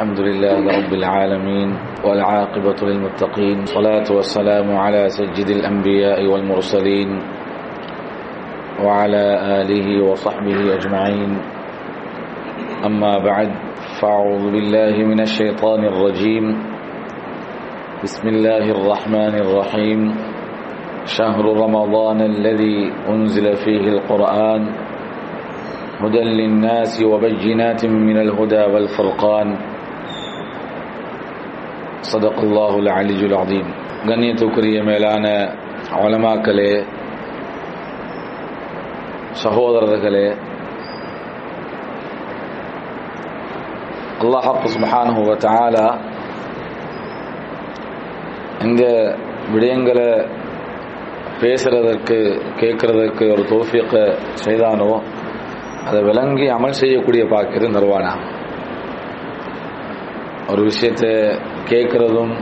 الحمد لله رب العالمين والعاقبة للمتقين صلاة والسلام على سجد الأنبياء والمرسلين وعلى آله وصحبه أجمعين. أما بعد فأعوذ بالله من الشيطان الرجيم. بسم الله الرحمن الرحيم. شهر رمضان الذي أنزل فيه القرآن. هدى للناس وبينات من الهدى والفرقان. சதகுல்லாஹுல் அலிஜுல் அதீம் கண்ணியத்துக்குரிய மேலான வளமாக்களே சகோதரர்களே அல்லாஹாப்பு சுபஹானுவ தாலா இந்த விடயங்களை பேசுறதற்கு கேட்கறதற்கு ஒரு தோஃபியக்க செய்தானோ அதை விளங்கி அமல் செய்யக்கூடிய பாக்கியத்தை தருவானா ஒரு விஷயத்தை கேட்கறதும்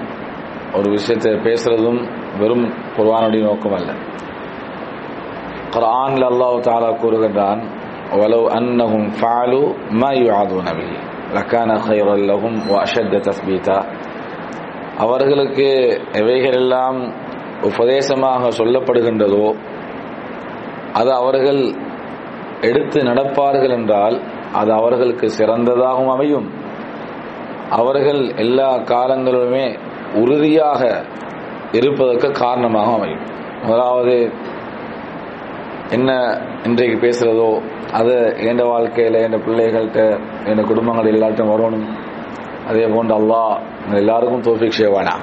ஒரு விஷயத்தை பேசுறதும் வெறும் குர்வானுடைய நோக்கம் அல்ல குர்ஆன்ல அல்லாஹ் தாலா கூறுகின்றான் ولو أنهم فعلوا ما يعظون به لكان خيرا لهم وأشد تثبيتا அவர்களுக்கு எவைகளெல்லாம் உபதேசமாக சொல்லப்படுகின்றதோ அது அவர்கள் எடுத்து நடப்பார்கள் என்றால் அது அவர்களுக்கு சிறந்ததாகவும் அமையும் அவர்கள் எல்லா காலங்களிலுமே உறுதியாக இருப்பதற்கு காரணமாக அமையும். முதலாவது என்ன இன்றைக்கு பேசுறதோ அது என் வாழ்க்கையில் எந்த பிள்ளைகள்கிட்ட என் குடும்பங்கள் எல்லாத்தையும் வரணும். அதே போன்று அல்லாஹ் எல்லாருக்கும் தோஃபிக் செய்வானா?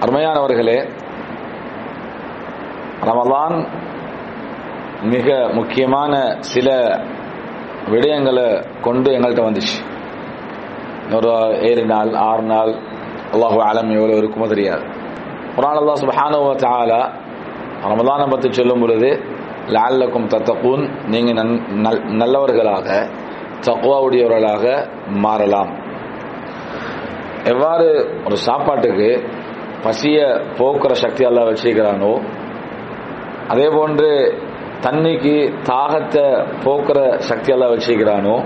அருமையானவர்களே ரமலான் மிக முக்கியமான சில விடயங்களை கொண்டு எங்கள்கிட்ட வந்துச்சு. ஒரு ஏழு நாள் ஆறு நாள் அல்லாஹு ஆலம் எவ்வளோ இருக்குமோ தெரியாது. குரான் அல்லா சுபஹானு தாலா ரமலானை பற்றி சொல்லும் பொழுது லால்லக்கும் தத்தக்கூன் நீங்கள் நல்லவர்களாக தக்குவாவுடையவர்களாக மாறலாம். எவ்வாறு ஒரு சாப்பாட்டுக்கு பசிய போக்குற சக்தி எல்லாம் வச்சிருக்கிறானோ அதே போன்று தண்ணிக்கு தாகத்தை போக்குற சக்தியெல்லாம் வச்சுக்கிறானோ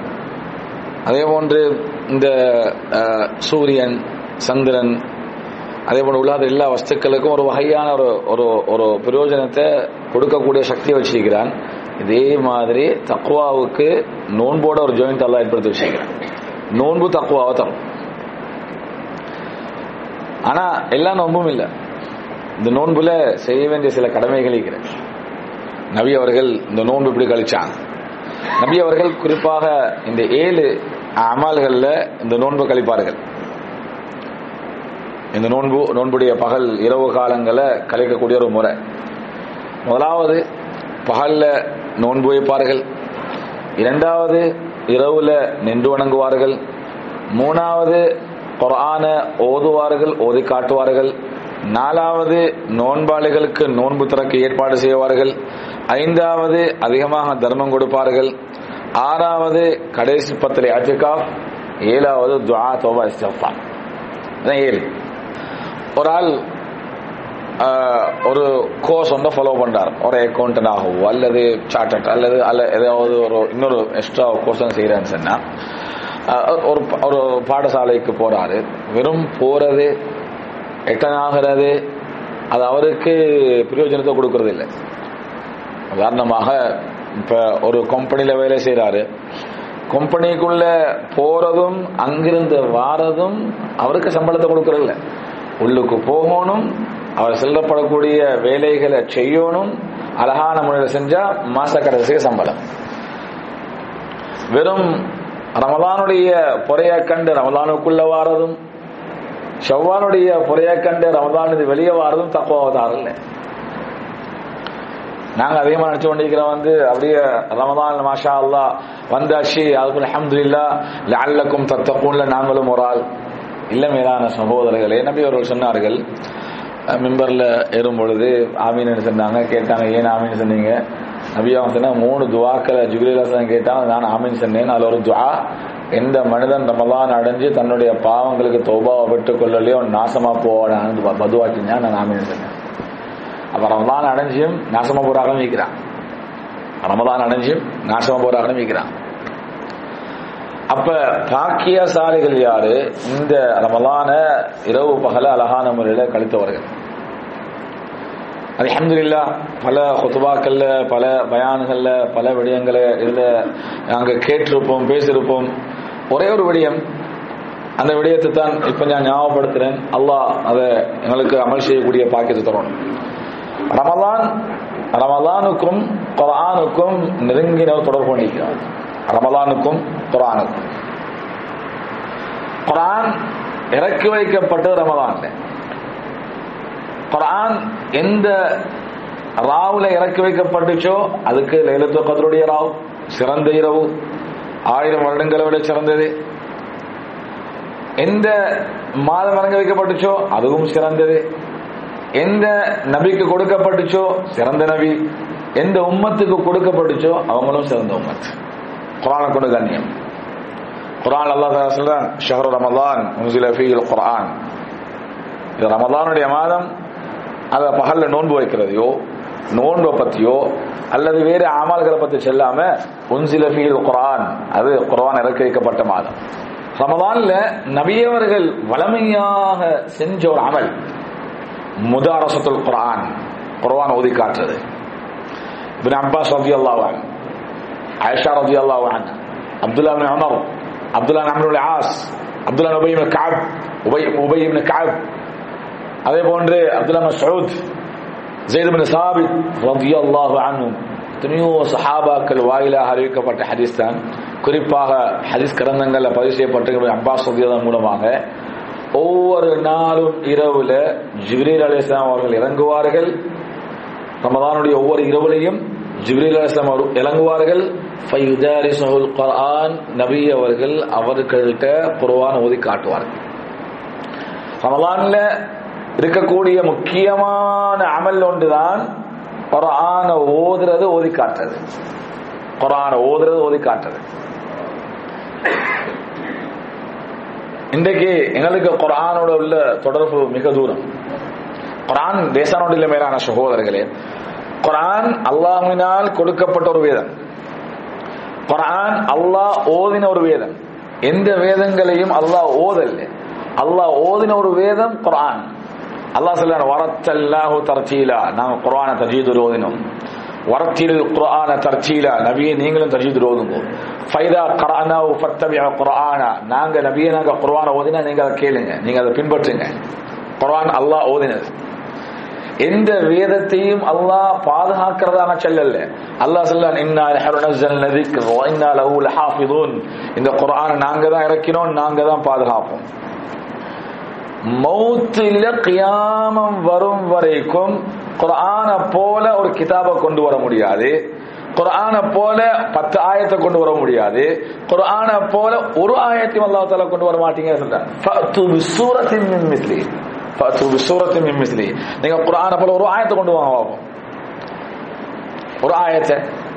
அதே போன்று இந்த சூரியன் சந்திரன் அதே போன்று உள்ளாத எல்லா வஸ்துக்களுக்கும் ஒரு வகையான ஒரு ஒரு ஒரு பிரயோஜனத்தை கொடுக்கக்கூடிய சக்தியை வச்சிருக்கிறான். இதே மாதிரி தக்குவாவுக்கு நோன்போட ஒரு ஜாயிண்ட் எல்லாம் ஏற்படுத்தி வச்சிருக்கிறான். நோன்பு தக்குவாவை தரும். ஆனா எல்லா நோன்பும் இல்லை. இந்த நோன்புல செய்ய வேண்டிய சில கடமைகள் இருக்கிறேன் நபி அவர்கள் இந்த நோன்பு இப்படி கழிச்சாங்க. நபி அவர்கள் குறிப்பாக இந்த ஏழு அமல்கள்ல இந்த நோன்பு கழிப்பார்கள். இந்த நோன்பு நோன்புடைய பகல் இரவு காலங்களை கழிக்கக்கூடிய ஒரு முறை. முதலாவது பகல்ல நோன்பு வைப்பார்கள். இரண்டாவது இரவுல நின்று வணங்குவார்கள். மூணாவது குரான ஓதுவார்கள் ஓதி காட்டுவார்கள். நாலாவது நோன்பாளிகளுக்கு நோன்பு திறக்க ஏற்பாடு செய்வார்கள். ஐந்தாவது அதிகமாக தர்மம் கொடுப்பார்கள். ஆறாவது கடைசி பத்திரை அஜிகாப் ஏழாவது துவா தோபா இஸ்தஃபான் ஏழு. ஒரு ஆள் ஒரு கோர்ஸ் வந்து ஃபாலோ பண்றார். ஒரு அக்கௌண்டன்ட் ஆகவோ அல்லது சார்ட்டர்ட் அல்லது அல்ல ஏதாவது ஒரு இன்னொரு எக்ஸ்ட்ரா கோர்ஸ் செய்யறேன்னு சொன்னா ஒரு ஒரு பாடசாலைக்கு போறாரு. வெறும் போறது எட்டனாகிறது அது அவருக்கு பிரயோஜனத்தை கொடுக்கறது இல்லை உதாரணமாக இப்ப ஒரு கம்பெனியில வேலை செய்யறாரு கம்பெனிக்குள்ள போறதும் அங்கிருந்து வாரதும் அவருக்கு சம்பளத்தை கொடுக்கறதில்ல. உள்ளுக்கு போகணும் அவர் செல்லப்படக்கூடிய வேலைகளை செய்யணும் அழகான முறையில் செஞ்சா மாச கடைசிக்கு சம்பளம். வெறும் ரமலானுடைய பொறைய கண்டு ரமலானுக்குள்ள வாரதும் செவ்வானுடைய பொறைய கண்டு ரமதானது வெளியே வாரதும் தக்குவாவதாரம் இல்லை நாங்க அதிகமா நினைச்சு கொண்டிருக்கிறோம் வந்து அப்படியே ரமதான் மாஷா அல்லா வந்தாச்சு அதுக்கு அஹமது இல்லா லல்லக்கும் தத்தக்கும்ல நாங்களும் ஒரு ஆள். இல்ல மேலான சகோதரர்களே என்னபி அவர்கள் சொன்னார்கள் மிம்பர்ல ஏறும் பொழுது ஆமீன் சொன்னாங்க கேட்டாங்க ஏன் ஆமீன் சொன்னீங்க? நபி அவங்க மூணு துவாக்களை ஜுபிலாசன் கேட்டாங்க நான் ஆமீன் சொன்னேன் அதுல ஒரு துவா எந்த மனிதன் ரமதான் அடைஞ்சு தன்னுடைய பாவங்களுக்கு தொபாவை பெற்றுக் கொள்ளலையோ நாசமா போவான்னு பதுவாக்கினா நான் ஆமீன் சொன்னேன். அப்ப ரமதான் அடைஞ்சியும் நாசமா போறாகவும் ஆரம்பிக்கிறான் ரமதான் அடைஞ்சியும் நாசமா போற ஆரம்பிக்கிறான் அப்ப பாக்கியசாலிகள் யாரு? இந்த ரமலான இரவு பகல அழகான முறையில கழித்தவர்கள். அலமதுல்லா பல ஹுத்துபாக்கள்ல பல பயான்கள்ல பல விடயங்களை இதுல நாங்கள் கேட்டிருப்போம் பேசியிருப்போம். ஒரே ஒரு விடயம். அந்த விடயத்தை தான் இப்ப நான் ஞாபகப்படுத்துறேன். அல்லாஹ் அதை எங்களுக்கு அமல் செய்யக்கூடிய பாக்கியத்தை தரணும். ரமலான் ரமலானுக்கும் குரானுக்கும் நெருங்கின தொடர்பு பண்ணிக்கிறார் ரமலானுக்கும் குரானுக்கும் குரான் இறக்கி வைக்கப்பட்டது ரமலான். குரான் எந்த ராவுல இறக்கி வைக்கப்பட்டுச்சோ அதுக்கு லைலத்து கதருடைய ராவ் சிறந்த இரவு ஆயிரம் வருடங்களை விட சிறந்தது. எந்த மாதம் இறங்க வைக்கப்பட்டுச்சோ அதுவும் சிறந்தது. எந்த நபிக்கு கொடுக்கப்பட்டுச்சோ சிறந்த நபி எந்த உம்மத்துக்கு கொடுக்கப்பட்டுச்சோ அவங்களும் சிறந்த உம்மத்து குரானை கொண்டு கண்ணியம். குரான் அல்லாஹ் சொல்றான் ஷஹரு ரமதான் முசில ஃபீல் குரான் இது ரமதானுடைய மாதம் அதை பகல்ல நோன்பு வைக்கிறதையோ நோன்பை பத்தியோ அல்லது வேறு அமல்களை பத்தி செல்லாம உன்சில குரான் அது குரான் இறக்கி வைக்கப்பட்ட மாதம். ரமதான்ல நபியவர்கள் வளமையாக செஞ்ச ஒரு அமல். முதாரசத்துல் குரான் குரான் ஓதி காட்டுறது. இப்னு அப்பாஸ் ரலியல்லாஹு அல்லாவான் ஆயிஷா ரலியல்லாஹு அல்லாவான் Abdullah ibn Abdullah ibn As Abdullah Ubayy Kab Ubayy Ubayy Kab. அதே போன்று அப்துல்லா மஸ்ஊத் ஜெயித் சாபித் ரலியல்லாஹு அன்ஹு. எத்தனையோ சஹாபாக்கள் வாயிலாக அறிவிக்கப்பட்ட ஹதீஸ் தான். குறிப்பாக ஹதீஸ் கிரந்தங்களில் பதிவு செய்யப்பட்ட அப்பாஸ் ரலியல்லாஹு மூலமாக ஒவ்வொரு நாளும் இரவுல ஜிப்ரீல் அலிஸ்லாம் அவர்கள் இறங்குவார்கள். ரமதானுடைய ஒவ்வொரு இரவுலையும் ஜிப்ரீல் அலிஸ்லாம் அவர் இறங்குவார்கள். ஃபயுதாரிசுல் குர்ஆன் நபி அவர்கள் அவர்கள்ட்ட குர்ஆன் ஓதி காட்டுவார்கள். ரமதான்ல இருக்கக்கூடிய முக்கியமான அமல் ஒன்றுதான் குரான ஓதுறது ஓதி காட்டுறது. குரான ஓதுறது ஓதி காட்டுறது. இன்றைக்கு எங்களுக்கு குரானோட உள்ள தொடர்பு மிக தூரம். குரான் தேசானோட மேலான சகோதரர்களே குரான் அல்லாஹினால் கொடுக்கப்பட்ட ஒரு வேதம். குரான் அல்லாஹ் ஓதின ஒரு வேதம். எந்த வேதங்களையும் அல்லாஹ் ஓதல்ல அல்லாஹ் ஓதின ஒரு வேதம் குரான் அல்லாஹ் சொல்ல வரத்தல்லாஹு தர்ச்சீலா நாங்கள் குரானை தஜீது ஓதினோம். வரத்தில் குரான தர்ச்சீலா நபியை நீங்களும் தஜீது ஓதுங்க ஃபைதா கரானாவு ஃபத்தபிஅ குர்ஆனா. நாங்க நபியை நாங்க குர்ஆனை ஓதினா நீங்க அதை கேளுங்க. நீங்க அதை பின்பற்றுங்க. குரான் அல்லாஹ் ஓதினது. எந்த வேதத்தையும் அல்லாஹ் பாதுகாக்கிறதான செல்லல்ல அல்லாஹ் சொல்லான் இன்னா நஹ்னு நஸல்னா ذிக்ர வ இன்னா லஹு லஹாஃபிதூன். இந்த குரானை நாங்க தான் இறக்கினோம் நாங்க தான் பாதுகாப்போம். மௌத்தில் கியாமம் வரும் வரைக்கும் குரான போல ஒரு கிதாபை கொண்டு வர முடியாது. குரான போல பத்து ஆயத்தை கொண்டு வர முடியாது. குரான போல ஒரு ஆயத்தையும் அல்லா தால கொண்டு வர மாட்டீங்க சொல்றாங்க நீங்க குரான போல ஒரு ஆயத்தை கொண்டு வாங்க பாப்போம் ஒரு ஆயத்தை.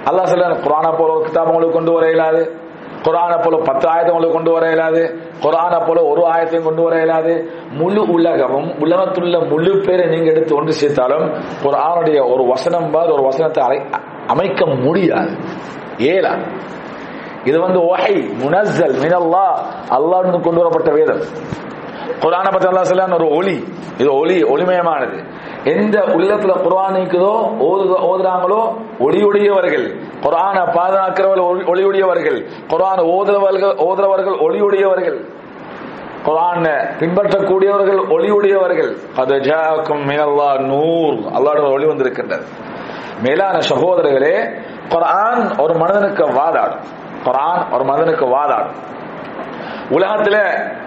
அல்லாஹ் சொல்ல குரான போல ஒரு கிதாப் உங்களுக்கு கொண்டு வர இயலாது. குரானை போல பத்து ஆயத்தை உங்களுக்கு கொண்டு வர இயலாது. குரானை போல ஒரு ஆயத்தையும் கொண்டு வர இயலாது. முழு உலகமும் உலகத்துள்ள முழு பேரை நீங்க எடுத்து ஒன்று சேர்த்தாலும் குரானுடைய ஒரு வசனம் பார் ஒரு வசனத்தை அமைக்க முடியாது. ஏலா இது வந்து ஒஹை முனஸ்ஸல் மினல்லா அல்லாஹ்னு கொண்டு வரப்பட்ட வேதம். குரான பத்தி அல்லாஹ் ஒரு ஒளி. இது ஒளி ஒளிமயமானது. எந்த உள்ளத்துல குரான் இருக்குதோ ஓது- ஓதுறாங்களோ ஒளியுடையவர்கள். குரானை பாதுகாக்கிறவர்கள் ஒளியுடையவர்கள். குரான் ஓதுறவர்கள் ஓதுறவர்கள் ஒளியுடையவர்கள். குரான பின்பற்றக்கூடியவர்கள் ஒளியுடையவர்கள். அது ஜாக்கும் மினல்லா நூல் அல்லாஹ்வுடைய ஒளி வந்திருக்கின்றது. மேலான சகோதரர்களே குரான் ஒரு மனிதனுக்கு வாதாடும். குரான் ஒரு மனிதனுக்கு வாதாடும். உலகத்துல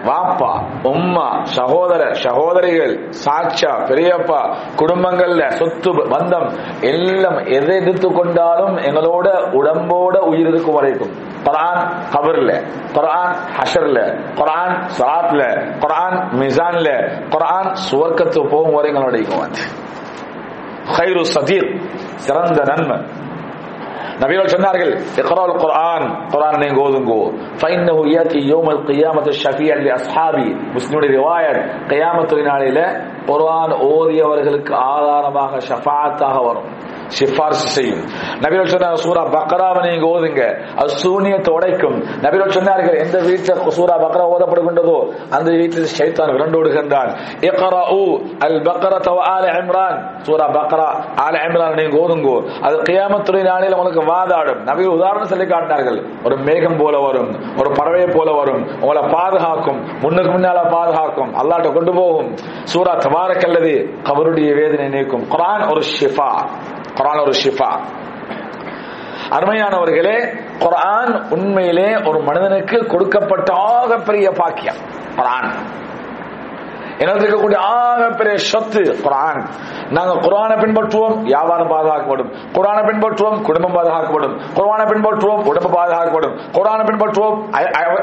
வாப்பா உம்மா சகோதர சகோதரிகள் சாட்சா பெரியப்பா குடும்பங்கள்ல சொத்து பந்தம் எல்லாம் எதை எடுத்து கொண்டாலும் எங்களோட உடம்போட உயிர் இருக்கும் வரைக்கும். குரான் கபர்ல குரான் ஹஷர்ல குரான் சராத்ல குரான் மிசான்ல குரான் சுவர்க்கத்து போகும் வரை எங்களோட இருக்கும் அது சதீர் சிறந்த நன்மை நபிகள் சொன்னார்கள் இக்ரால் குர்ஆன் குர்ஆன் நீங்க ஓதுங்கோ ஃபைன்னஹு யாதி யௌமல் கியாமத்தி ஷஃபியன் லி அஸ்ஹாபி முஸ்லிமுடைய ரிவாயத் கியாமத்துடைய நாளில குர்ஆன் ஓதியவர்களுக்கு ஆதாரமாக ஷஃபாஅத்தாக வரும் சிபாரிசு செய்யும். நபிகள் சொன்னாங்க சூரா பக்ராவை நீங்க ஓதுங்க. அது சூனியத்தை உடைக்கும். நபிகள் சொன்னார்கள் எந்த வீட்டில் சூரா பக்ரா ஓதப்படுகின்றதோ அந்த வீட்டில் சைத்தான் விரண்டோடுகின்றான் இக்ரஉ அல் பக்ரா ஆல இம்ரான். சூரா பக்ரா ஆல இம்ரான் நீங்க ஓதுங்கோ. அது கியாமத்துறை நாளில் உங்களுக்கு வாதாடும் நபிகள் உதாரணம் சொல்லி காட்டினார்கள். ஒரு மேகம் போல வரும் ஒரு பறவை போல வரும். உங்களை பாதுகாக்கும் முன்னுக்கு முன்னால பாதுகாக்கும். அல்லாட்ட கொண்டு போகும். சூரா தபாரக் கவருடைய வேதனை நீக்கும். குரான் ஒரு ஷிஃபா. குரான் ஒரு ஷிஃபா. அருமையானவர்களே குரான் உண்மையிலே ஒரு மனிதனுக்கு கொடுக்கப்பட்ட ஆகப்பெரிய பாக்கியம் குரான். இருக்கக்கூடிய ஆகப்பெரிய சொத்து குரான். நாங்க குரானை பின்பற்றுவோம் வியாபாரம் பாதுகாக்கப்படும். குரானை பின்பற்றுவோம் குடும்பம் பாதுகாக்கப்படும். குரானை பின்பற்றுவோம் உடம்பு பாதுகாக்கப்படும். குரானை பின்பற்றுவோம்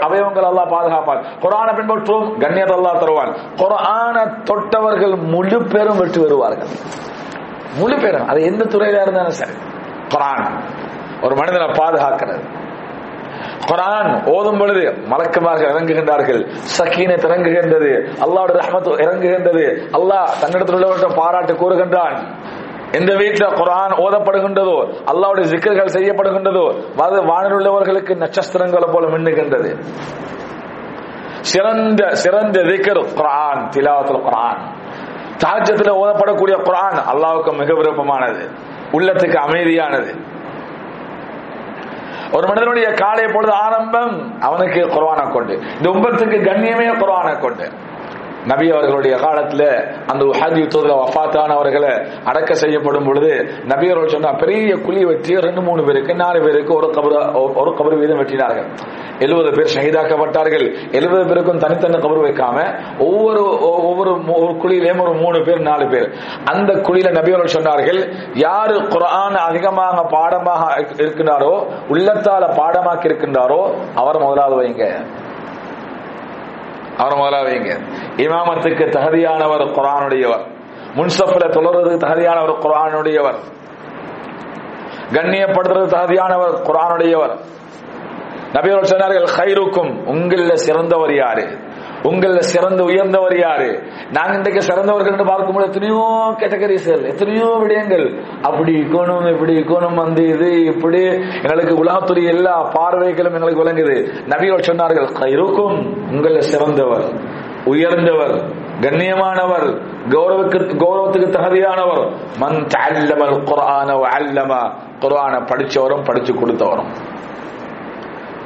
அவயவங்கள் எல்லாம் பாதுகாப்பார் குரானை பின்பற்றுவோம் கண்ணியத்தை எல்லாம் தருவான். குரானை தொட்டவர்கள் முழு பேரும் வெற்றி வருவார்கள் முழு பேரும். அது எந்த துறையில இருந்தாலும் சரி. குரான். ஒரு மனிதனை பாதுகாக்கிறது. குரான் ஓதும் பொழுது மலக்கமாக இறங்குகின்றார்கள். சக்கீனத் இறங்குகின்றது. அல்லாவோட ரஹ்மத் இறங்குகின்றது. அல்லாஹ் தன்னிடத்தில் உள்ளவர்கிட்ட பாராட்டு கூறுகின்றான். எந்த வீட்டில் குரான் ஓதப்படுகின்றதோ அல்லாவுடைய ஜிக்கர்கள் செய்யப்படுகின்றதோ அது வானில் உள்ளவர்களுக்கு நட்சத்திரங்களை போல மின்னுகின்றது. சிறந்த சிறந்த திக்கர் குரான் திலாவத்தில் குரான். தாஜத்தில் ஓதப்படக்கூடிய குரான் அல்லாவுக்கு மிக விருப்பமானது. உள்ளத்துக்கு அமைதியானது. ஒரு மனிதனுடைய காலை பொழுது ஆரம்பம் அவனுக்கு குர்ஆனை கொண்டு இந்த உம்பத்துக்கு கண்ணியமே குர்ஆனை கொண்டு. நபி அவர்களுடைய காலத்துல அந்த உஹத் யுத்தத்துல வஃபாத்தானவர்களை அடக்க செய்யப்படும் பொழுது நபி அவர்கள் சொன்னா பெரிய குழி வச்சு ரெண்டு மூணு பேருக்கு நாலு பேருக்கு ஒரு கபர் ஒரு கபர் வீதம் வெட்டினார்கள். எழுபது பேர் ஷஹீதாக்கப்பட்டார்கள். எழுபது பேருக்கும் தனித்தனி கபர் வைக்காம ஒவ்வொரு ஒவ்வொரு ஒரு குழியிலேயும் ஒரு மூணு பேர் நாலு பேர். அந்த குழியில நபி அவர்கள் சொன்னார்கள் யாரு குரான் அதிகமாக பாடமாக இருக்கின்றாரோ உள்ளத்தால பாடமாக்கி இருக்கின்றாரோ அவர் முதலாவது வைங்க. அவர் முதலாவது வைங்க இமாமத்துக்கு தகுதியானவர் குரானுடையவர். முன்சப்பில் தொடர்றது தகுதியானவர் குரானுடையவர். கண்ணியப்படுத்துறது தகுதியானவர் குரானுடையவர். நபி சொன்னார்கள் ஹைருக்கும் உங்கள சிறந்தவர் யாரு? உங்கள சிறந்து உயர்ந்தவர் யாரு? நாங்க இன்றைக்கு சிறந்தவர்கள் பார்க்கும்போது எத்தனையோ கேட்டகரிஸ்கள் எத்தனையோ விடயங்கள். அப்படி குணம் இப்படி குணம் வந்து இது இப்படி. எங்களுக்கு உலகத்துறை எல்லா பார்வைகளும் எங்களுக்கு விளங்குது. நபிகள் சொன்னார்கள் இருக்கும் உங்கள சிறந்தவர் உயர்ந்தவர் கண்ணியமானவர் கௌரவக்கு கௌரவத்துக்கு தகுதியானவர். மன் அல்லமல் குரான வ அல்லம படிச்சவரும் படிச்சு கொடுத்தவரும்.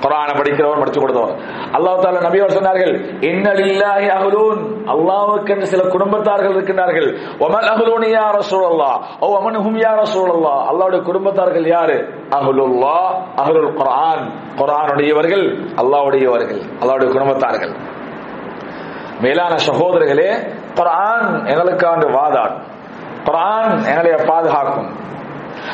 குரானை படிக்கிறவர் படிச்சு கொடுத்தவர். அல்லாஹ் தால நபி அவர் சொன்னார்கள் இன்னலில்லாஹி அஹ்லூன். அல்லாஹ்வுக்கு என்று சில குடும்பத்தார்கள் இருக்கின்றார்கள். வமல் அஹ்லூன் யா ரசூலல்லாஹ்? ஓ அமன் ஹும் யா ரசூலல்லாஹ். அல்லாஹ்வுடைய குடும்பத்தார்கள் யாரு? அஹ்லுல்லாஹ் அஹ்லுல் குர்ஆன். குர்ஆனுடையவர்கள் அல்லாஹ்வுடையவர்கள் அல்லாஹ்வுடைய குடும்பத்தார்கள். மேலான சகோதரர்களே குரான் எங்களுக்காண்டு வாதாடும். குரான் எங்களை பாதுகாக்கும்.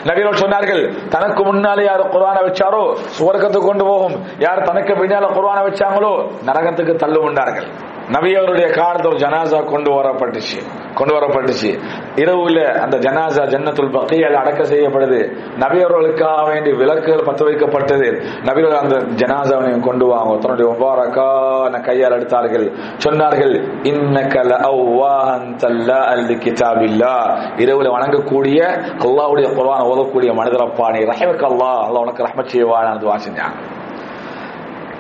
நபிகள் சொன்னார்கள் தனக்கு முன்னாலே யார் குர்ஆனை வச்சாரோ சுவர்க்கத்துக்கு கொண்டு போகும். யார் தனக்கு பின்னால குர்ஆனை வச்சாங்களோ நரகத்துக்கு தள்ளுமுண்டார்கள் நபி அவருடைய காலத்தில் ஒரு ஜனாசா கொண்டு வரப்பட்டுச்சு. கொண்டு வரப்பட்டுச்சு. இரவுல அந்த ஜனாசா ஜன்னத்துல் பக்கையால் அடக்க செய்யப்படுது. நபி அவர்களுக்காக வேண்டி விளக்குகள் பத்த வைக்கப்பட்டது. நபிகள் அந்த ஜனாசாவை கொண்டு வாங்க. தன்னுடைய ஒவ்வாறக்கான கையால் எடுத்தார்கள். சொன்னார்கள் இன்னக்கல அவ்வாஹன் அல்லி கிதாபில்லா. இரவுல வணங்கக்கூடிய அல்லாவுடைய குர்ஆன் ஓதக்கூடிய மனிதரப்பா நீ ரஹமக்கு அல்லாஹ் அல்லாஹ் உனக்கு ரஹம செய்வான் துவா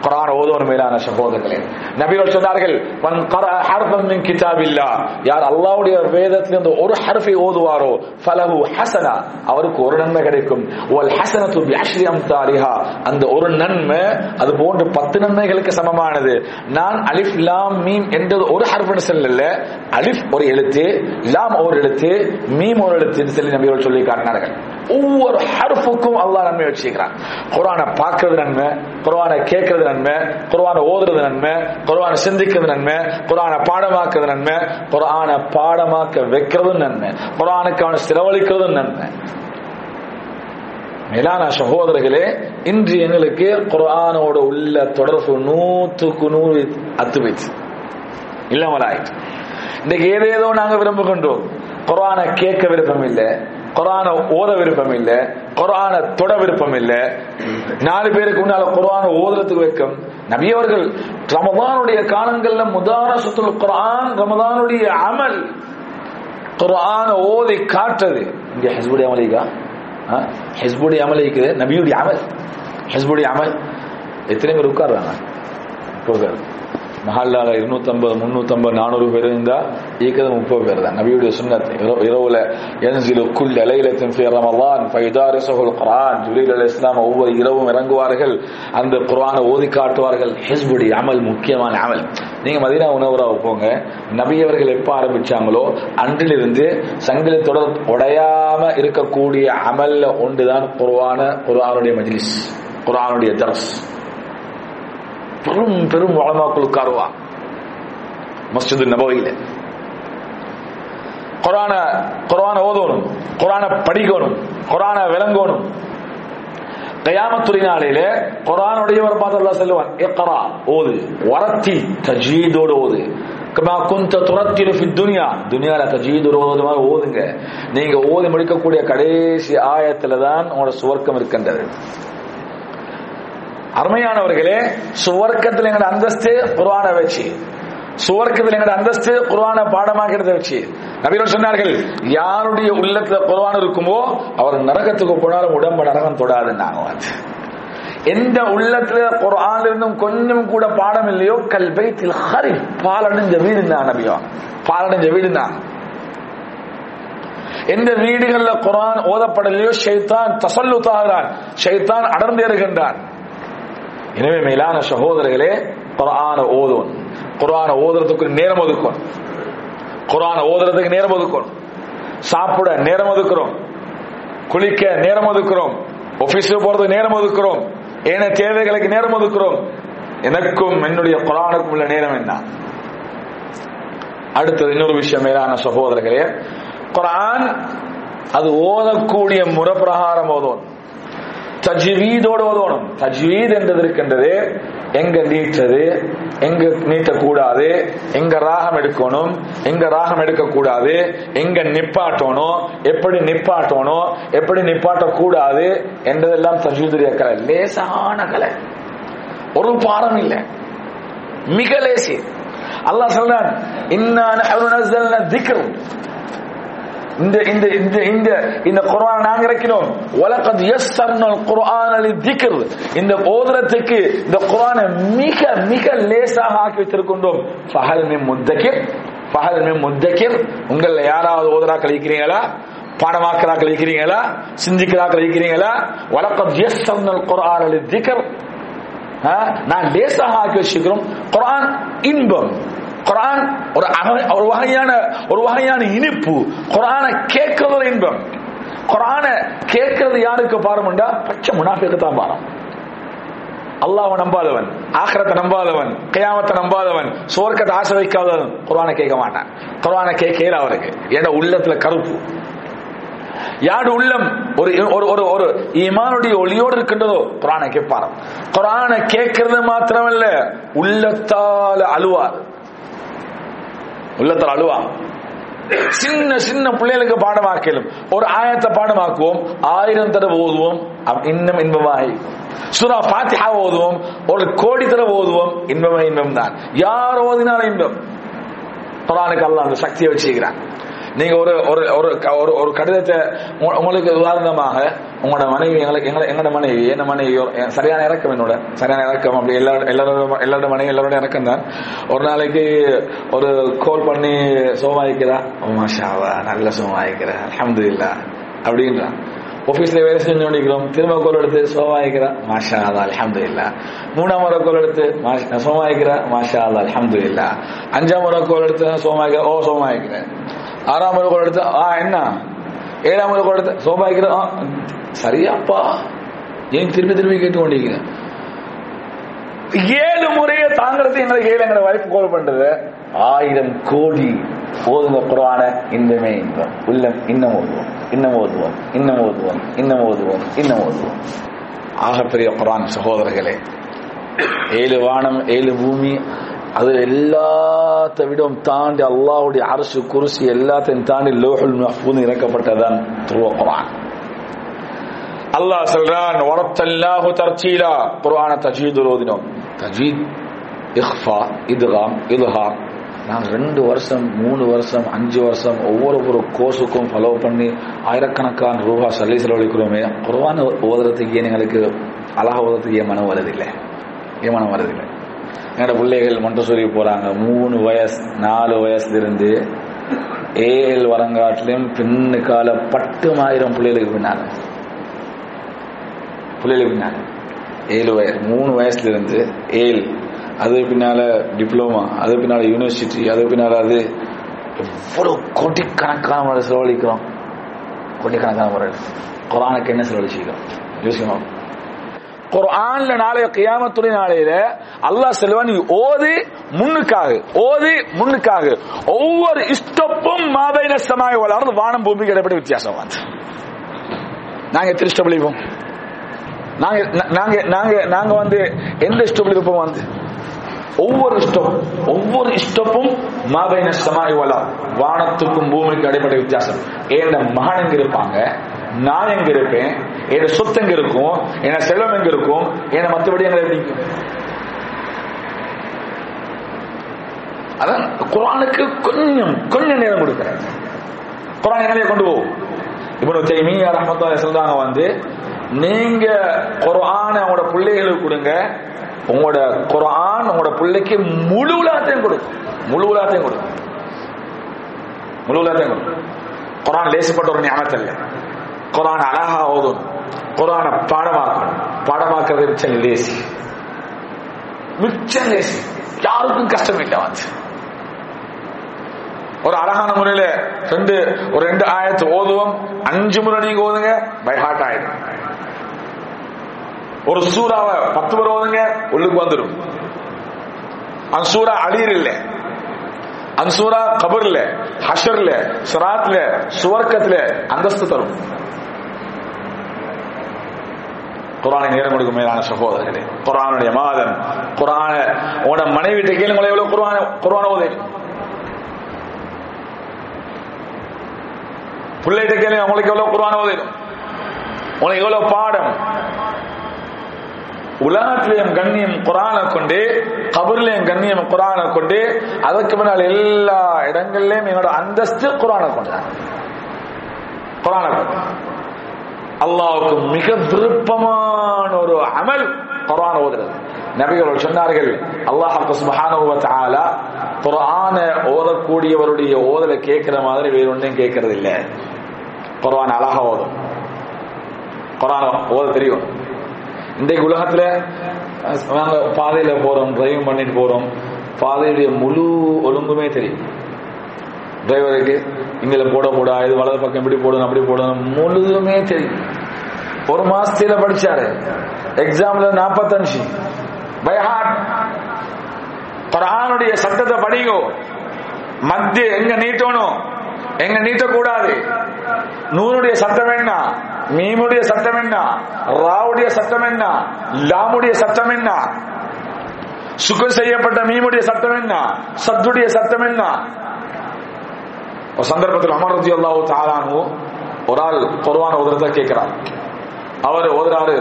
குரான் ஓதுவன் மேலான சகோதரர்களே. நபிகள் சொன்னார்கள் மன் கரஅ ஹர்ஃபன் மின் கிதாபில்லா யார் அல்லாஹ்வுடைய வேதத்திலிருந்து ஒரு ஹர்ஃபை ஓதுவாரோ ஃபலஹு ஹசனா அவருக்கு ஒரு நன்மை கிடைக்கும். வல் ஹஸனத்து பிஅஷ்ரி அம்சாலிஹா அந்த ஒரு நன்மை அது போன்று பத்து நன்மைகளுக்கு சமமானது. நான் அலிஃப் லாம் மீம் என்றது ஒரு ஹர்ஃப்னு சொல்லல அலிஃப் ஒரு எழுத்து லாம் ஒரு எழுத்து மீம் ஒரு எழுத்துன்னு சொல்லி நபிகள் சொல்லி காட்டினார்கள். ஒவ்வொரு ஹர்ஃபுக்கும் அல்லாஹ் நன்மை வச்சிருக்கிறான். குரானை பார்க்கறது நன்மை குரானை கேட்கறது நன்மை குர்ஆனை ஓதுறது நன்மை குர்ஆனை சிந்திக்கிறது நன்மை குர்ஆனை பாடமாக்குறது நன்மை குர்ஆனை பாடமாக்க வைக்கிறதும் நன்மை குர்ஆனுக்கு அவனை செலவழிக்கிறதும் நன்மை. மேலான சகோதரர்களே இன்று எங்களுக்கு குர்ஆனோட உள்ள தொடர்பு நூற்றுக்கு நூறு அத்துவைச்சு இல்லாமலாயிட்டு இன்னைக்கு ஏதேதோ நாங்க விரும்புகின்றோம். குர்ஆனை கேட்க விருப்பம் இல்லை குரான ஓத விருப்பம் இல்ல குரான தொட விருப்பம் இல்ல. நாலு பேருக்கு முன்னால குரான ஓதுறதுக்கு வைக்கும். நபி அவர்கள் ரமதானுடைய காலங்கள்ல சொத்துல குரான் ரமதானுடைய அமல். குரான ஓதி காட்டுறது. இங்க ஹிஸ்புடைய அமலிகா ஹிஸ்புடைய அமல் இருக்குது நபியுடைய அமல். ஹிஸ்புடைய அமல். எத்தனை பேர் உட்கார்றாங்க. மஹல்லால இருநூத்தம்பது முன்னூத்தம்பது நானூறு பேர் இருந்தா ஈக்கிறது முப்பது பேர் தான். நபியுடைய சுண்ணத் இரவுல என்சிலு குல் இலையிலத்தின் ஃபி ரமலான் ஃபைதாரிசஹுல் குர்ஆன் ஜுலீல் அலி இஸ்லாம் ஒவ்வொரு இரவும் இறங்குவார்கள். அந்த குரானை ஓதி காட்டுவார்கள். ஹிஸ்புடைய அமல் முக்கியமான அமல். நீங்க மதினா உணவராக போங்க. நபியவர்கள் எப்போ எப்ப ஆரம்பிச்சாங்களோ அன்றிலிருந்து சங்கிலி தொடர் உடையாம இருக்கக்கூடிய அமல்ல ஒன்றுதான் குர்ஆன குர்ஆனுடைய மஜ்லிஸ் குர்ஆனுடைய தர்ஸ். பெரும் பெரும் உலமாக்கள் உட்காருவா மஸ்ஜிது குரான குரான ஓதணும் குரான படிக்கணும் குரான விளங்கணும். கயாமத்துறை நாளில குரானுடையவர் பார்த்து அல்லாஹ் சொல்லுவான் இக்ரா ஓது வரத்தி தஜீதோடு ஓது. கமா குந்த துரத்திரு ஃபி துனியா. துனியால தஜீதோடு ஓது மாதிரி ஓதுங்க. நீங்க ஓதி முடிக்கக்கூடிய கடைசி ஆயத்துல தான் உங்களோட சுவர்க்கம் இருக்கின்றது. அருமையானவர்களே சுவர்க்கத்தில் எங்கட அந்தஸ்து குர்ஆன வச்சு சுவர்க்கத்தில் எங்கட அந்தஸ்து குர்ஆன பாடமாக்கிறத வச்சு நபிகள் சொன்னார்கள் யாருடைய உள்ளத்துல குர்ஆன் இருக்குமோ அவர் நரகத்துக்கு போனாலும் உடம்பு நரகம் தொடாதுன்னாங்க வந்து. எந்த உள்ளத்துல குரான் இருந்தும் கொஞ்சம் கூட பாடம் இல்லையோ கல்பைத்தில் ஹரி பாலடைஞ்ச வீடு தான் நபியா பாலடைஞ்ச வீடு தான் எந்த வீடுகள்ல குரான் ஓதப்படலையோ ஷைத்தான் தசல்லுத்தாகிறான் ஷைத்தான் அடர்ந்தேறுகின்றான் எனவே மேலான சகோதரர்களே குரான ஓதுவன் குரான ஓதுறதுக்கு நேரம் ஒதுக்கணும் குரான ஓதுறதுக்கு நேரம் ஒதுக்கணும் சாப்பிட நேரம் ஒதுக்குறோம். குளிக்க நேரம் ஒதுக்குறோம். ஆபீஸ்க்கு போறதுக்கு நேரம் ஒதுக்குறோம். ஏன தேவைகளுக்கு நேரம் ஒதுக்குறோம். எனக்கும் என்னுடைய குரானுக்கும் உள்ள நேரம் என்ன? அடுத்தது இன்னொரு விஷயம் மேலான சகோதரர்களே. குரான் அது ஓதக்கூடிய முறை பிரகாரம் ஓதும் தஜ்வீதோடு ஓதணும். தஜ்வீத் என்றது இருக்கின்றது எங்க நீட்டது எங்க நீட்டக்கூடாது எங்க ராகம் எடுக்கணும் எங்க ராகம் எடுக்கக்கூடாது எங்க நிப்பாட்டணும் எப்படி நிப்பாட்டணும் எப்படி நிப்பாட்டக்கூடாது என்றதெல்லாம் தஜ்வீதுடைய கலை. லேசான கலை. ஒரு பாடம் இல்லை. மிக லேசி. அல்லாஹ் சொல்றான் இன்னா நஹ்னு இந்த இந்த இந்த இந்த இந்த குர்ஆன் நாங்க இறக்கினோம் வலகத் யஸ்ஸர்னல் குர்ஆன லிذிக்ர் இந்த ஓதுறதுக்கு இந்த குர்ஆனை மிக மிக லேசாக ஆக்கி வைத்திருக்கின்றோம் ஃபஹல் மின் முத்தகிர் ஃபஹல் மின் முத்தகிர் உங்கள யாராவது ஓதுறா கழிக்கிறீங்களா பாடமாக்கிறா கழிக்கிறீங்களா சிந்திக்கிறா கழிக்கிறீங்களா வலகத் யஸ்ஸர்னல் குர்ஆன லிذிக்ர் நான் லேசாக ஆக்கி வச்சிருக்கிறோம் குர்ஆன் இன்பம் குரான் ஒரு அக- ஒரு வகையான ஒரு வகையான இனிப்பு. குரானை கேட்கறது இன்பம். குரானை கேட்கறது யாருக்கு பாரம்ண்டா? பச்சை முனாஃபிக்கு தான் பாரம். அல்லாவை நம்பாதவன் ஆக்கிரத்தை நம்பாதவன் கையாமத்தை நம்பாதவன் சுவர்க்கத்தை ஆசை வைக்காதவன் கேட்க மாட்டான். குரானை கேட்கல அவருக்கு. ஏன்னா உள்ளத்துல கருப்பு? யாரு உள்ளம் ஒரு ஒரு ஒரு ஒரு ஈமானுடைய ஒளியோடு இருக்கின்றதோ குரானை கேட்பாராம். குரானை கேட்கறது மாத்திரமல்ல உள்ளத்தால அழுவார். உள்ளத்தால் அழுவா. சின்ன சின்ன பிள்ளைகளுக்கு பாடமாக்கலும். ஒரு ஆயத்தை பாடமாக்குவோம். ஆயிரம் தடவை ஓதுவோம். இன்னும் இன்பமாய். சுரா பாத்தியா ஓதுவோம். ஒரு கோடி தடவை ஓதுவோம். இன்பமே இன்பம் தான் யார் ஓதினாலும் இன்பம். குரானுக்கு அந்த சக்தியை வச்சுக்கிறான் நீங்க ஒரு ஒரு ஒரு க- ஒரு ஒரு கடிதத்தை உங்களுக்கு உதாரணமாக உங்களோட மனைவி எங்களுக்கு எங்களை எங்களோட மனைவி என்ன மனைவி சரியான இறக்கம் என்னோட சரியான இறக்கம் அப்படி எல்லா எல்லாரோட எல்லாரோட மனைவி எல்லாரோட இறக்கம் தான். ஒரு நாளைக்கு ஒரு கோல் பண்ணி சோமாயிக்கிறா ஓ மாஷாவா நல்ல சோமாயிக்கிற இல்லா அப்படின்றான் ஆபீஸ்ல வேலை செஞ்சு கொண்டிருக்கிறோம். திரும்ப கோல் எடுத்து சோமாயிக்கிறா மாஷா அல்லா இல்லா மூணாம் முறை கோல் எடுத்து மாஷ்- சோமாயிக்கிறா மாஷா அல்லா இல்லா அஞ்சாம் முறை கோல் எடுத்து சோமாயிக்கிற ஓ சோமாயிக்கிறேன் ஆறாம் முறை கோல் ஆ என்ன? ஏழாம் முறை கோல் எடுத்து சரியாப்பா. ஏன் திரும்பி திரும்பி கேட்டு கொண்டிருக்கிறேன் ஏழு முறையை தாங்கிறது எங்களுக்கு ஏழுங்கிற வாய்ப்பு கோல் பண்றது. ஆயிரம் கோடி. ஓதுங்க குரான இன்பமே இன்பம் உள்ளம் இன்னும் ஓதுவோம். இன்னும் ஓதுவோம். இன்னும் ஓதுவோம். இன்னும் ஓதுவோம். இன்னும் ஓதுவோம். ஆகப்பெரிய குரான் சகோதரர்களே ஏழு வானம் ஏழு பூமி அது எல்லாத்த விடவும் தாண்டி அல்லாஹ்வுடைய அரசு குருசி எல்லாத்தையும் தாண்டி லோஹுல் மஹ்பூன் இறக்கப்பட்டதான் அல்லாஹ் சொல்றான் வரத்தல்லாஹு தர்ச்சீலா குர்ஆன தஜீதுல் ஓதினோம். தஜீத் இஹ்ஃபா இத்காம் இதுஹாம். நாங்கள் ரெண்டு வருஷம் மூணு வருஷம் அஞ்சு வருஷம் ஒவ்வொரு ஒரு கோர்ஸுக்கும் ஃபாலோ பண்ணி ஆயிரக்கணக்கான ரூபா சல்லி செலவழிக்கிறோமே. குர்ஆன் ஓதுறதுக்கு ஏன் எங்களுக்கு அழகா ஓதுறதுக்கு ஏன் மனம் வருதில்லை? ஏன் மனம் வருதில்லை? என்னோட பிள்ளைகள் மொண்டசூரி போறாங்க. மூணு வயசு நாலு வயசுல இருந்து வரங்காட்டிலையும் வரங்காட்டிலும் பின்னு கால பட்டுமாயிரம் பிள்ளைகளுக்கு பின்னாங்க பிள்ளைகளுக்கு பின்னாங்க ஏழு வயசு மூணு வயசுல இருந்து ஏழு. அது பின்னால டிப்ளமா அது பின்னால யூனிவர்சிட்டி அது பின்னால அது எவ்வளவு கோடிக்கணக்கான முறை செலவழிக்கிறோம். கோடிக்கணக்கான முறை. குரானுக்கு என்ன செலவழிச்சிக்கிறோம் யோசிக்கணும். குரான்ல நாளைய கியாமத்துடைய நாளையில அல்லாஹ் செல்வன் நீ ஓதி முன்னுக்காக ஓதி முன்னுக்காக. ஒவ்வொரு இஷ்டப்பும் மாபைன சமாய வளர்ந்து வானம் பூமிக்கு இடைப்பட்ட வித்தியாசம் வந்து நாங்க எத்தனை இஷ்டம் இருப்போம்? நாங்க நாங்க நாங்க நாங்க வந்து எந்த இஷ்டம் இருப்போம் வந்து? ஒவ்வொரு இஷ்டம் ஒவ்வொரு இஷ்டப்பும் மாபைன சமாய வளர் வானத்துக்கும் பூமிக்கு அடைப்பட்ட வித்தியாசம். ஏன் மகன் இருப்பாங்க. நான் எங்க இருப்பேன்? என் சொத்து எங்க இருக்கும்? என் செல்வம் எங்க இருக்கும்? என் மற்றபடி எங்க எப்படி அதான் குரானுக்கு கொஞ்சம் கொஞ்சம் நேரம் கொடுக்கிறார். குரான் எங்களைய கொண்டு போகும்? இப்போ தைமியா ரஹமத்துல்லாஹி சொல்றாங்க வந்து நீங்க குர்ஆன அவங்களோட பிள்ளைகளுக்கு கொடுங்க. உங்களோட குரான் உங்களோட பிள்ளைக்கு முழு உலகத்தையும் கொடுக்கும். முழு உலகத்தையும் கொடுக்கும். முழு உலகத்தையும் கொடுக்கும். குரான் லேசிப்பட்ட ஒரு ஞாபகத்தில் குரான் அழகா ஓதும். குர்ஆனை பாடமாக்கணும். பாடமாக்குறது மிச்சம் லேசி. மிச்சம் லேசி. யாருக்கும் கஷ்டம் இல்லை வந்து ஒரு அழகான முறையில ரெண்டு ஒரு ரெண்டு ஆயிரத்து ஓதுவோம். அஞ்சு முறை நீங்க ஓதுங்க. பை ஆயிடும் ஒரு சூறாவை பத்து முறை ஓதுங்க. உள்ளுக்கு வந்துடும் அந்த சூறா அழியர் இல்ல. அந்த சூறா கபர்ல ஹஷர்ல சிராத்ல சுவர்க்கத்துல அந்தஸ்து தரும். குரானை நேரம் கொடுக்கும் மேலான சகோதரர்களே குரானுடைய மாதம் குரான உன மனைவி கேளுங்களே எவ்வளவு குரான குரான உதவி பிள்ளைகிட்ட கேளுங்க உங்களுக்கு எவ்வளவு குரான ஓதைடும் உனக்கு எவ்வளவு பாடம். உலகத்திலேயும் கண்ணியம் குரானை கொண்டு கபர்லையும் கண்ணியம் குரானை கொண்டு அதற்கு முன்னால் எல்லா இடங்கள்லயும் என்னோட அந்தஸ்து குரானை கொண்டு. குரானை கொண்டு. அல்லாவுக்கு மிக விருப்பமான ஒரு அமல் குரான் ஓதுறது. நபிகள் சொன்னார்கள் அல்லாஹ் சுப்ஹானஹு குரான ஓதக்கூடியவருடைய ஓதலை கேட்கிற மாதிரி வேற ஒன்றும் கேட்கறது இல்ல. குரான் அழகா ஓதும். குரான் ஓத தெரியும். இன்றைக்கு உலகத்துல நாங்க பாதையில போறோம் டிரைவ் பண்ணிட்டு போறோம். பாதையுடைய முழு ஒழுங்குமே தெரியும். டிரைவருக்கு இங்கே போடக்கூடா இது வலது பக்கம் இப்படி போடணும் அப்படி போடணும் முழுதுமே தெரியும். ஒரு மாசத்துல படிச்சாரு. எக்ஸாம்ல நாற்பத்தஞ்சு பைஹாட் குரானுடைய சட்டத்தை படிங்கோ. மத்திய எங்க நீட்டணும்? எங்க நீட்டக்கூடாது? நூனுடைய சட்டம் என்ன? மீமுடைய சட்டம் என்ன? ராவுடைய சட்டம் என்ன? லாமுடைய சட்டம் என்ன? சுகம் செய்யப்பட்ட மீமுடைய சட்டம் என்ன? சத்துடைய சட்டம் என்ன? ஒரு சந்தர்ப்பத்தில் அமர் ரதி அல்லாஹு தாலானு ஒரு ஆள் குர்ஆன் ஓதுறத கேட்கிறார் அவர் ஓதுறாரு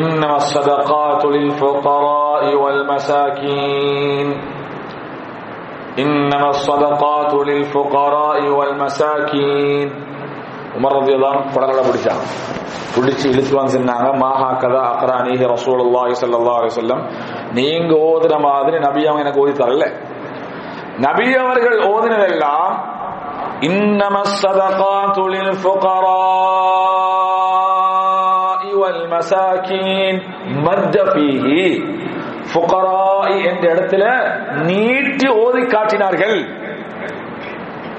இன்னம الصدقات للفقراء والمساكين انما الصدقات للفقراء والمساكين உமர் ரதி அல்லாஹ் படலட பிடிச்சாங்க பிடிச்சு இழுத்து வந்து சொன்னாங்க மாஹா கதா அக்ரானிஹி ரசூலுல்லாஹி ஸல்லல்லாஹு அலைஹி வஸல்லம் நீங்க ஓதுற மாதிரி நபி அவங்க எனக்கு ஓதி தரல நபி அவர்கள் ஓதினதெல்லாம் إنما الصدقات للفقراء والمساكين مد فيه فقراء என்ற இடத்துல நீட்டி ஓதி காட்டினார்கள்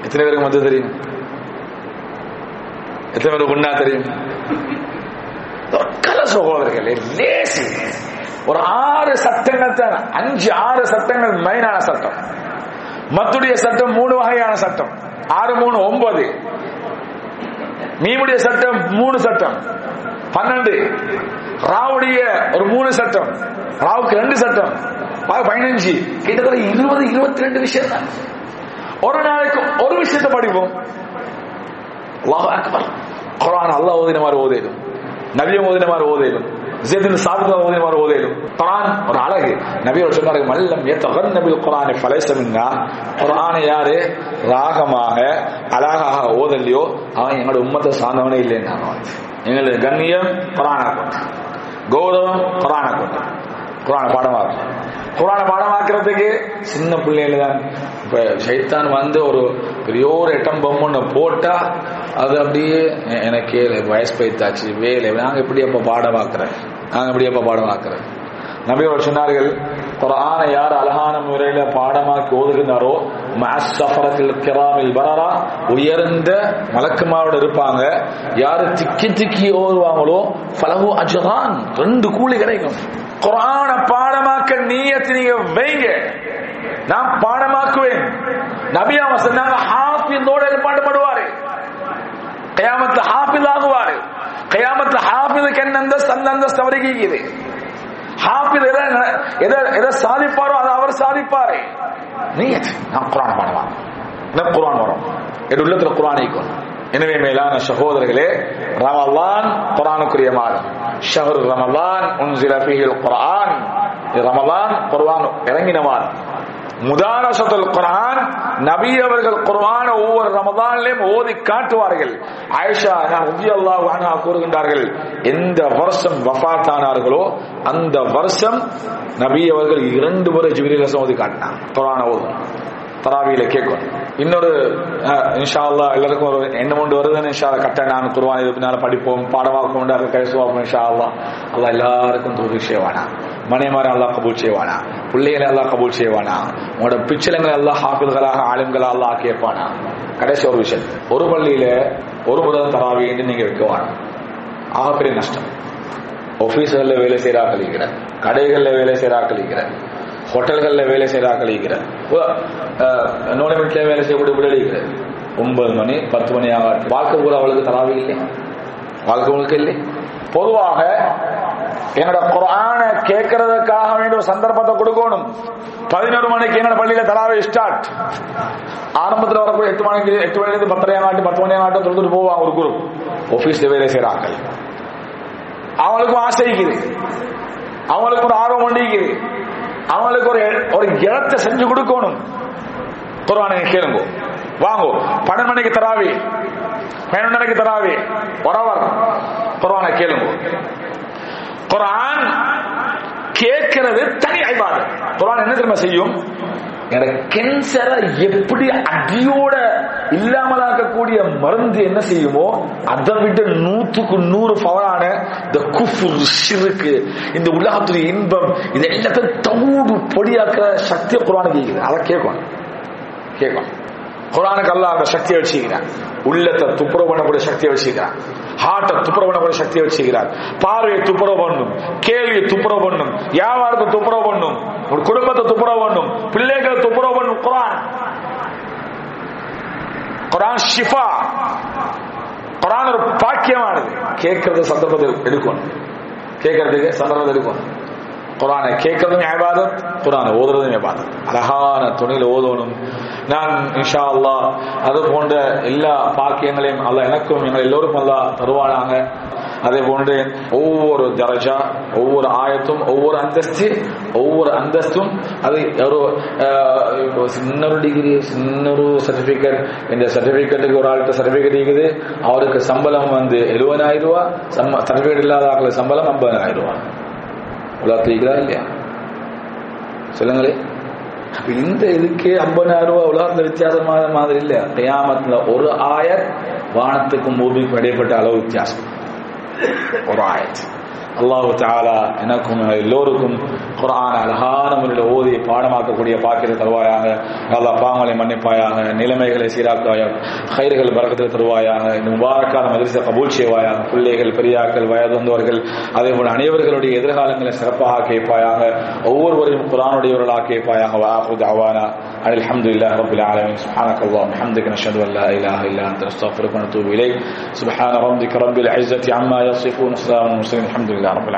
எத்தனை பேருக்கு மது தெரியும் எத்தனை பேருக்கு உண்ணா தெரியும் கல சகோதரர்களே லேசி ஒரு ஆறு சட்டங்கள் தான் அஞ்சு ஆறு சட்டங்கள் மெயினான சட்டம் மத்துடைய சட்டம் மூணு வகையான சட்டம் ஆறு மூணு ஒன்பது. மீமுடைய சட்டம் மூணு சட்டம். பன்னெண்டு. ராவுடைய ஒரு மூணு சட்டம். ராவுக்கு ரெண்டு சட்டம். பதினஞ்சு. கிட்டத்தட்ட இருபது இருபத்தி ரெண்டு விஷயம் தான் ஒரு நாளைக்கு ஒரு விஷயத்தை படிப்போம். அல்லாஹ் அக்பர். குரான் அல்லாஹ் ஓதின மாதிரி ஓதிடும் நவியம் ஓதின மாதிரி ஓதிடும் ஜெய்தின் சாபித் ஓதி மாதிரி ஓதையிலும் குரான் ஒரு அழகு. நபியோட சொன்னார்கள் மல்லம் ஏத்தகன் நபில் குரானை பலைசமின்னா குரானை யாரு? ராகமாக அழகாக ஓதல்லையோ அவன் எங்களோட உம்மத்தை சார்ந்தவனே இல்லைன்னா எங்களது கண்ணியம் குரானை கொண்டு. கௌரவம் குரானை கொண்டு. குரானை பாடமாக்கும் குரானை பாடமாக்குறதுக்கு சின்ன பிள்ளைகள தான். இப்ப சைத்தான் வந்து ஒரு பெரிய ஒரு எட்டம் பொம்முன்னு போட்டா அது அப்படியே எ- எனக்கு வயசு பைத்தாச்சு வேலை நாங்க எப்படி அப்ப பாடமாக்குறேன் நாங்க எப்படி அப்ப பாடமாக்குறேன் அவர் சொன்னார்கள் குரானை யார் அழகான முறையில பாடமாக்கி ஓதுகின்றாரோ மாசஃபரத்தில் கிராமில் வரரா உயர்ந்த மலக்குமாரோட இருப்பாங்க. யாரு திக்கி திக்கி ஓதுவாங்களோ பலகு அஜகான் ரெண்டு கூலி கிடைக்கும். குரான பாடமாக்க நீயத்தை நீங்க வைங்க. நான் பாடமாக்குவேன். நபி அவன் சொன்னாங்க ஹாஃபிஸோட பாடுபடுவாரு கயாமத்து ஹாஃபிஸ் ஆகுவாரு கயாமத்துல ஹாஃபிஸுக்கு என்ன அந்தஸ்து அந்த அந்தஸ்து அவருக்கு இருக்குது ஹாஃபிஸ் எதை எதை எதை சாதிப்பாரோ அதை அவர் சாதிப்பாரு நீ நான் குரான் பண்ணலாம் என்ன குரான் வரும் என் உள்ளத்துல குரான் ஈக்கும் எனவே மேலான சகோதரர்களே ரமலான் குரானுக்குரிய மாதம் ஷஹர் ரமலான் உன்சில ஃபீஹில் குர்ஆன் இது ரமலான் குர்ஆன் இறங்கின மாதம் முதாரசத்துல் குரான் நபி அவர்கள் குர்ஆன ஒவ்வொரு ரமதானிலும் ஓதி காட்டுவார்கள். ஆயிஷா நான் ரலியல்லாஹு கூறுகின்றார்கள் எந்த வருஷம் வஃபாத் அந்த வருஷம் நபி அவர்கள் இரண்டு முறை ஜிப்ரீல் ரசம் ஓதி காட்டினார். குரான ஓதும். தராவியில கேட்கும். இன்னொரு இன்ஷா அல்லாஹ் எல்லாருக்கும் ஒரு எண்ணம் கொண்டு வருதுன்னு இன்ஷா கட்ட நான் குருவான் இது பின்னால படிப்போம் பாடமாக்கும் அதை கைசுவாக்கும் இன்ஷா அல்லாஹ் அல்ல எல்லாருக்கும் தூது செய்வானா? மனைமாரி அல்லாஹ் கபூல் செய்வானா? பிள்ளைகளை அல்லாஹ் கபூல் செய்வானா? உங்களோட பிச்சலங்களை எல்லாம் ஹாஃபில்களாக ஆளுங்களா அல்லாஹ் கேட்பானா கடைசி ஒரு விஷயம். ஒரு பள்ளியில ஒரு முதல் தராவி என்று நீங்க வைக்க ஆகப்பெரிய நஷ்டம். ஆபீஸ்களில் வேலை செய்யறா கழிக்கிற கடைகளில் வேலை செய்யறா கழிக்கிற ஹோட்டல்களில் வேலை செய்யறா கழிக்கிற நோனமெண்ட்ல வேலை செய்யக்கூடிய விடலிக்கிற ஒன்பது மணி பத்து மணி ஆகாது. வாழ்க்கை கூட அவளுக்கு தராவே இல்லை வாழ்க்கை உங்களுக்கு இல்லை. பொதுவாக என்னோட குரான கேட்கறதுக்காக வேண்டிய ஒரு சந்தர்ப்பத்தை கொடுக்கணும். பதினோரு மணிக்கு என்னோட பள்ளியில தராவே ஸ்டார்ட் ஆரம்பத்தில் வரக்கூடிய எட்டு மணிக்கு எட்டு மணிலேருந்து பத்தரை ஆகாட்டி பத்து மணி ஆகாட்டும் தொழுதுட்டு போவாங்க ஒரு குரூப் ஆபீஸ்ல வேலை செய்யறாங்க அவங்களுக்கும் ஆசை இருக்குது. அவங்களுக்கு ஒரு ஆர்வம் ஒண்டிக்குது அவங்களுக்கு ஒரு ஒரு இடத்தை செஞ்சு கொடுக்கணும். குர்வானை கேளுங்க. வாங்கோ. பன்னெண்டு மணிக்கு தராவி. பன்னெண்டு மணிக்கு தராவி. ஒரவர் குர்ஆனை கேளுங்க. குரான் கேட்கிறது தனி ஐபாதம் குரான் என்ன தெரியுமா செய்யும்? எனக்கு கேன்சரை எப்படி அடியோட இல்லாமலாக்கக்கூடிய மருந்து என்ன செய்யுமோ அதை விட நூத்துக்கு நூறு பவரான இந்த குஃபுர் ஷிருக்கு இந்த உலகத்துடைய இன்பம் இது எல்லாத்தையும் தவுடு பொடியாக்குற சக்தியை குரான் கேட்குது அதை கேட்கணும். கேட்கணும். குரானுக்கு அல்ல அந்த சக்தியை வச்சுக்கிறான் உள்ளத்தை துப்புரவு பண்ணக்கூடிய சக்தியை வச்சுக்கிறான் ஹார்ட்டை துப்புரவு பண்ணக்கூடிய சக்தியை வச்சுக்கிறார் பார்வையை துப்புரவு பண்ணும். கேள்வியை துப்புரவு பண்ணும். வியாபாரத்தை துப்புரவு பண்ணும். ஒரு குடும்பத்தை துப்புரவு பண்ணும். பிள்ளைகளை துப்புரவு பண்ணும். குரான். குரான் ஷிஃபா. குரான் ஒரு பாக்கியமானது. கேட்கறது சந்தர்ப்பத்தில் எடுக்கணும். கேட்கறதுக்கு சந்தர்ப்பத்தில் எடுக்கணும். குரானை கேட்கறதும் இபாதத் குரானை ஓதுறதும் இபாதத். அழகான துணையில் ஓதணும். நான் இன்ஷா அல்லாஹ் அது போன்ற எல்லா பாக்கியங்களையும் அல்ல எனக்கும் எங்கள் எல்லோருக்கும் அல்லா தருவானாங்க அதே போன்று ஒவ்வொரு தரஜா ஒவ்வொரு ஆயத்தும் ஒவ்வொரு அந்தஸ்து ஒவ்வொரு அந்தஸ்தும் அது ஒரு இப்போ சின்ன ஒரு டிகிரி சின்ன ஒரு சர்டிபிகேட் இந்த சர்டிபிகேட்டுக்கு ஒரு ஆள்கிட்ட சர்டிபிகேட் இருக்குது. அவருக்கு சம்பளம் வந்து எழுபதாயிரம் ரூபா சர்டிபிகேட் இல்லாத ஆளுக்கு சம்பளம் ஐம்பதாயிரம் ரூபா உலகத்தில் இருக்கிறா இல்லையா சொல்லுங்களே. அப்ப இந்த இதுக்கே ஐம்பதாயிரம் ரூபாய் உலகத்துல வித்தியாசமான மாதிரி இல்லையா கயாமத்துல ஒரு ஆயத் வானத்துக்கும் பூமிக்கும் இடைப்பட்ட அளவு வித்தியாசம். ஒரு ஆயத் அல்லாஹு தாலா எனக்கும் எல்லோருக்கும் குரான் அழகான முறையில் ஓதி பாடமாக்கக்கூடிய பாக்கியத்தை தருவாயாக நல்லா பாவங்களை மன்னிப்பாயாக நிலைமைகளை சீராக்குவாயாக கயிறுகள் பறக்கத்தில் தருவாயாக இந்த முபாரக்கான மதிரிசை கபூல் செய்வாயாக பிள்ளைகள் பெரியாக்கள் வயது வந்தவர்கள் அதே போல அனைவர்களுடைய எதிர்காலங்களை சிறப்பாக கேட்பாயாக ஒவ்வொருவரையும் குரானுடையவர்களாக கேட்பாயாக வாஹுத் அவானா عن الحمد لله رب العالمين سبحانك اللهم وبحمدك نشهد ان لا اله الا انت نستغفرك ونتوب اليك سبحان ربك رب العزه عما يصفون وسلام على المرسلين الحمد لله رب العالمين.